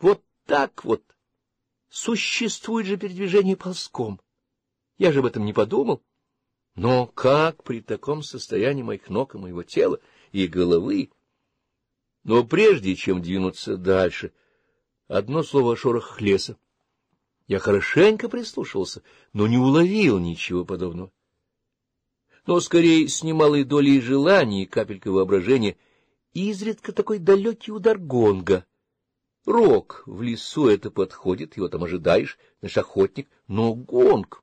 Вот так вот. Существует же передвижение ползком. Я же об этом не подумал. Но как при таком состоянии моих ног и моего тела и головы? Но прежде чем двинуться дальше, одно слово о шорохах леса. Я хорошенько прислушивался, но не уловил ничего подобного. Но скорее с немалой долей желания и капелькой воображения изредка такой далекий удар гонга Рок в лесу это подходит, его там ожидаешь, наш охотник, но гонг.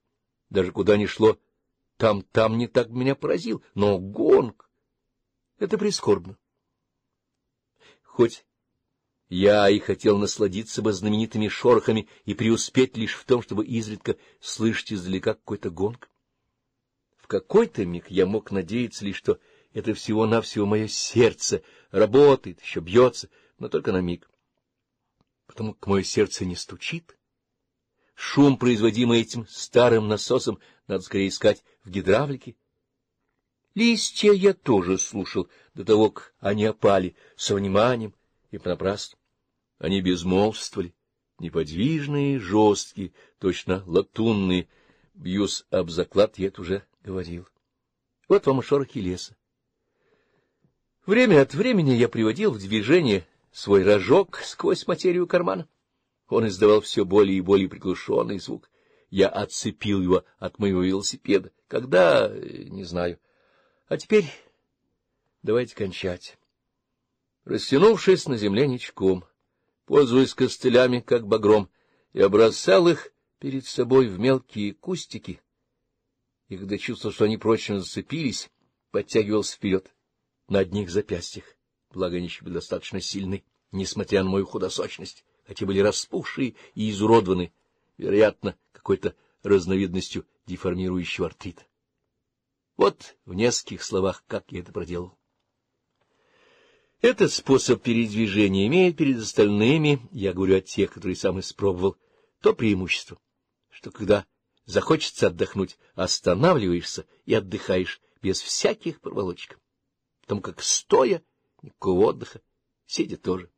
Даже куда ни шло, там-там не так меня поразил, но гонг. Это прискорбно. Хоть я и хотел насладиться бы знаменитыми шорохами и преуспеть лишь в том, чтобы изредка слышать издалека какой-то гонг. В какой-то миг я мог надеяться лишь, что это всего-навсего мое сердце работает, еще бьется, но только на миг потому как мое сердце не стучит. Шум, производимый этим старым насосом, надо скорее искать в гидравлике. Листья я тоже слушал до того, как они опали, со вниманием и понапрасну. Они безмолвствовали, неподвижные, жесткие, точно латунные. Бьюсь об заклад, я это уже говорил. Вот вам и шорохи леса. Время от времени я приводил в движение свой рожок сквозь материю кармана. Он издавал все более и более приглушенный звук. Я отцепил его от моего велосипеда. Когда э, — не знаю. А теперь давайте кончать. Растянувшись на земле ничком, пользуясь костылями, как багром, я бросал их перед собой в мелкие кустики, и когда чувствовал, что они прочно зацепились, подтягивался вперед на одних запястьях благо они еще были достаточно сильны, несмотря на мою худосочность, хотя были распухшие и изуродованы, вероятно, какой-то разновидностью деформирующего артрита. Вот в нескольких словах, как я это проделал. Этот способ передвижения имеет перед остальными, я говорю о тех, которые сам испробовал, то преимущество, что когда захочется отдохнуть, останавливаешься и отдыхаешь без всяких проволочек, потому как стоя никакого отдыха, сидя тоже.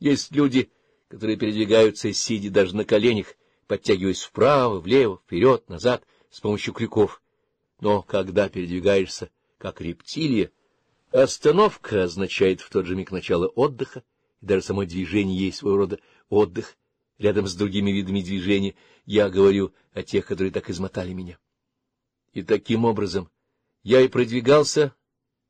Есть люди, которые передвигаются, сидя даже на коленях, подтягиваясь вправо, влево, вперед, назад с помощью крюков. Но когда передвигаешься как рептилия, остановка означает в тот же миг начало отдыха, и даже само движение есть своего рода отдых. Рядом с другими видами движения я говорю о тех, которые так измотали меня. И таким образом я и продвигался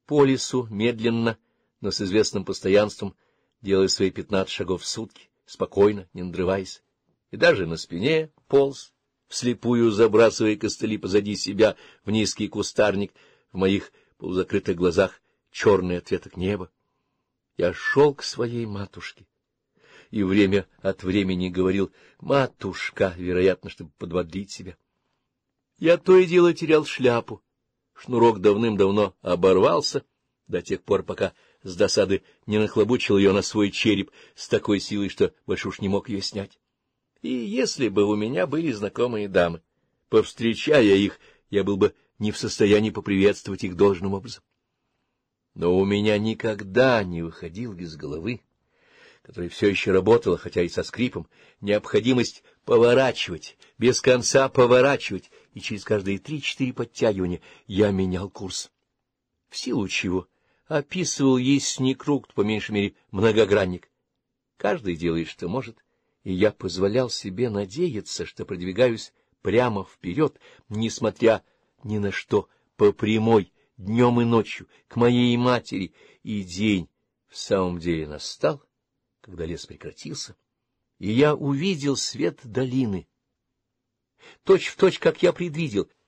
по лесу медленно, но с известным постоянством, делая свои пятнадцать шагов в сутки, спокойно, не надрываясь, и даже на спине полз, вслепую забрасывая костыли позади себя в низкий кустарник, в моих полузакрытых глазах черный ответок неба. Я шел к своей матушке и время от времени говорил «матушка», вероятно, чтобы подводлить себя. Я то и дело терял шляпу. Шнурок давным-давно оборвался до тех пор, пока с досады не нахлобучил ее на свой череп с такой силой, что больше уж не мог ее снять. И если бы у меня были знакомые дамы, повстречая их, я был бы не в состоянии поприветствовать их должным образом. Но у меня никогда не выходил из головы, которая все еще работала, хотя и со скрипом, необходимость поворачивать, без конца поворачивать, и через каждые три-четыре подтягивания я менял курс. В силу чего описывал есть ей сникрук, по меньшей мере, многогранник. Каждый делает, что может, и я позволял себе надеяться, что продвигаюсь прямо вперед, несмотря ни на что, по прямой, днем и ночью, к моей матери, и день в самом деле настал, когда лес прекратился, и я увидел свет долины. Точь в точь, как я предвидел —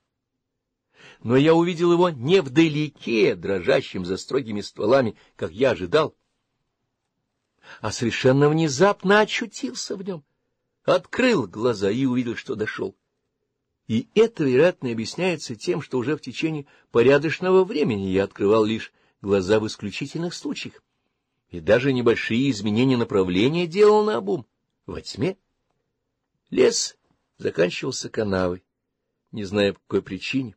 но я увидел его не вдалеке, дрожащим за строгими стволами, как я ожидал, а совершенно внезапно очутился в нем, открыл глаза и увидел, что дошел. И это, вероятно, объясняется тем, что уже в течение порядочного времени я открывал лишь глаза в исключительных случаях, и даже небольшие изменения направления делал на обум во тьме. Лес заканчивался канавой, не зная по какой причине.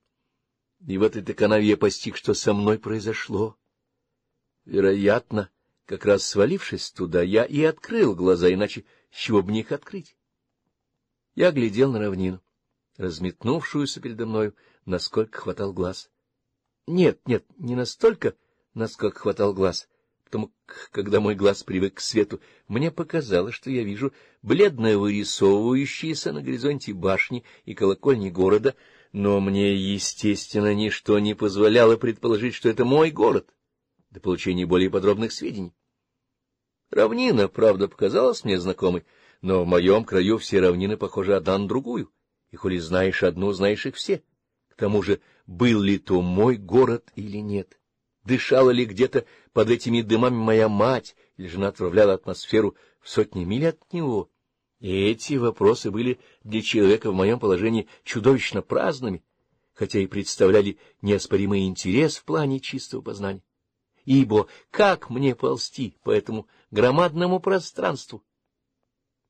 И в этой-то канаве я постиг, что со мной произошло. Вероятно, как раз свалившись туда, я и открыл глаза, иначе чего бы их открыть? Я глядел на равнину, разметнувшуюся передо мною, насколько хватал глаз. Нет, нет, не настолько, насколько хватал глаз, потому когда мой глаз привык к свету, мне показалось, что я вижу бледно вырисовывающиеся на горизонте башни и колокольни города — но мне, естественно, ничто не позволяло предположить, что это мой город, до получения более подробных сведений. Равнина, правда, показалась мне знакомой, но в моем краю все равнины похожи одна на другую, и коли знаешь одну, знаешь их все. К тому же, был ли то мой город или нет, дышала ли где-то под этими дымами моя мать, или жена отправляла атмосферу в сотни миль от него — эти вопросы были для человека в моем положении чудовищно праздными, хотя и представляли неоспоримый интерес в плане чистого познания. Ибо как мне ползти по этому громадному пространству,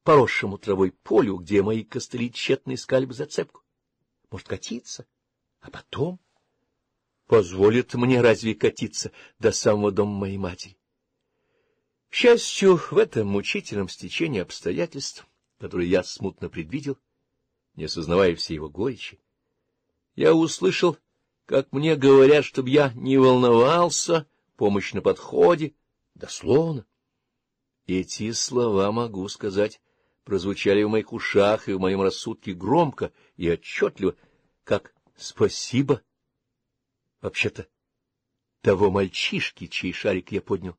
поросшему травой полю, где мои костыли тщетно искали бы зацепку? Может, катиться? А потом? Позволит мне разве катиться до самого дома моей матери? К счастью, в этом мучительном стечении обстоятельств который я смутно предвидел, не осознавая всей его горечи. Я услышал, как мне говорят, чтобы я не волновался, помощь на подходе, дословно. Эти слова, могу сказать, прозвучали в моих ушах и в моем рассудке громко и отчетливо, как «спасибо». Вообще-то, того мальчишки, чей шарик я поднял,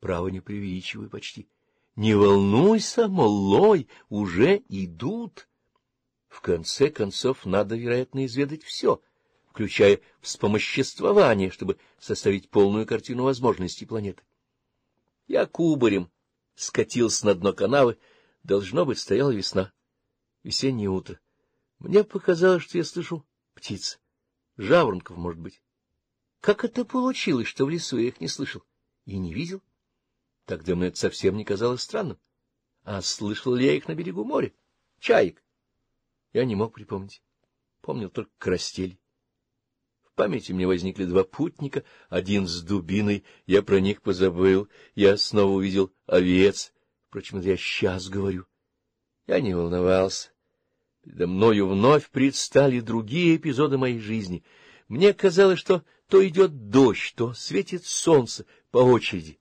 право не преувеличиваю почти — не волнуйся, молой, уже идут. В конце концов, надо, вероятно, изведать все, включая вспомоществование, чтобы составить полную картину возможностей планеты. Я кубарем скатился на дно канавы. Должно быть, стояла весна. Весеннее утро. Мне показалось, что я слышу птиц. Жаворонков, может быть. Как это получилось, что в лесу я их не слышал и не видел? Тогда мне это совсем не казалось странным. А слышал ли я их на берегу моря? Чаек. Я не мог припомнить. Помнил только крастели. В памяти мне возникли два путника, один с дубиной, я про них позабыл, я снова увидел овец. Впрочем, это я сейчас говорю. Я не волновался. Передо мною вновь предстали другие эпизоды моей жизни. Мне казалось, что то идет дождь, то светит солнце по очереди.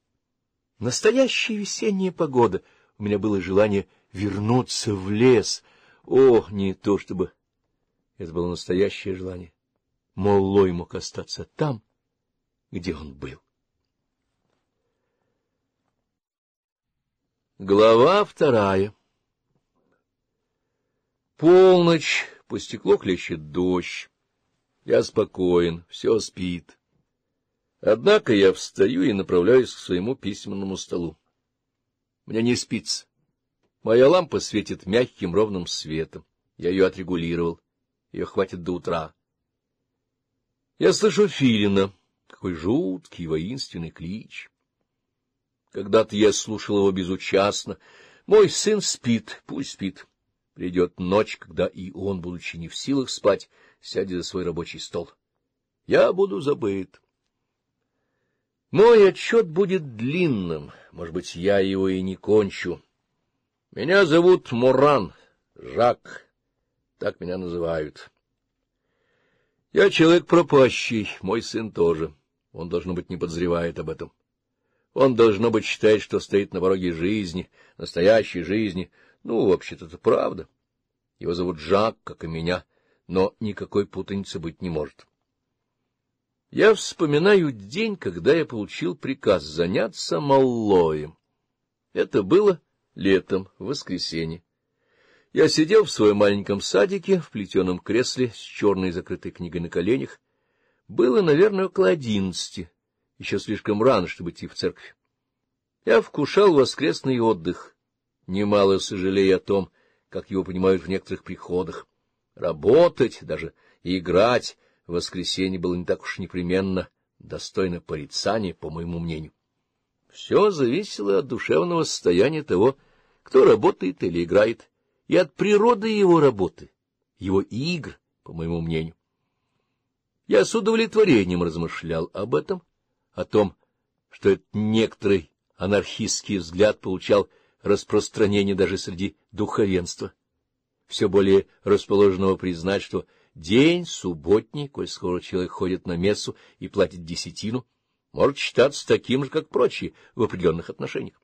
Настоящая весенняя погода. У меня было желание вернуться в лес. О, не то чтобы... Это было настоящее желание. Мол Лой мог остаться там, где он был. Глава вторая Полночь, по стеклу клещет дождь. Я спокоен, все спит. Однако я встаю и направляюсь к своему письменному столу. Мне не спится. Моя лампа светит мягким ровным светом. Я ее отрегулировал. Ее хватит до утра. Я слышу Филина. Какой жуткий воинственный клич. Когда-то я слушал его безучастно. Мой сын спит, пусть спит. Придет ночь, когда и он, будучи не в силах спать, сядет за свой рабочий стол. Я буду забыт. Мой отчет будет длинным, может быть, я его и не кончу. Меня зовут Муран, Жак, так меня называют. Я человек пропащий, мой сын тоже. Он, должно быть, не подозревает об этом. Он, должно быть, считает, что стоит на пороге жизни, настоящей жизни. Ну, вообще-то это правда. Его зовут Жак, как и меня, но никакой путаницы быть не может. Я вспоминаю день, когда я получил приказ заняться маллоем. Это было летом, в воскресенье. Я сидел в своем маленьком садике, в плетеном кресле с черной закрытой книгой на коленях. Было, наверное, около одиннадцати, еще слишком рано, чтобы идти в церковь. Я вкушал воскресный отдых, немало сожалея о том, как его понимают в некоторых приходах. Работать, даже играть воскресенье было не так уж непременно достойно порицания, по моему мнению. Все зависело от душевного состояния того, кто работает или играет, и от природы его работы, его игр, по моему мнению. Я с удовлетворением размышлял об этом, о том, что этот некоторый анархистский взгляд получал распространение даже среди духовенства, все более расположенного признать, что День субботний, коль скоро человек ходит на мессу и платит десятину, может считаться таким же, как прочие в определенных отношениях.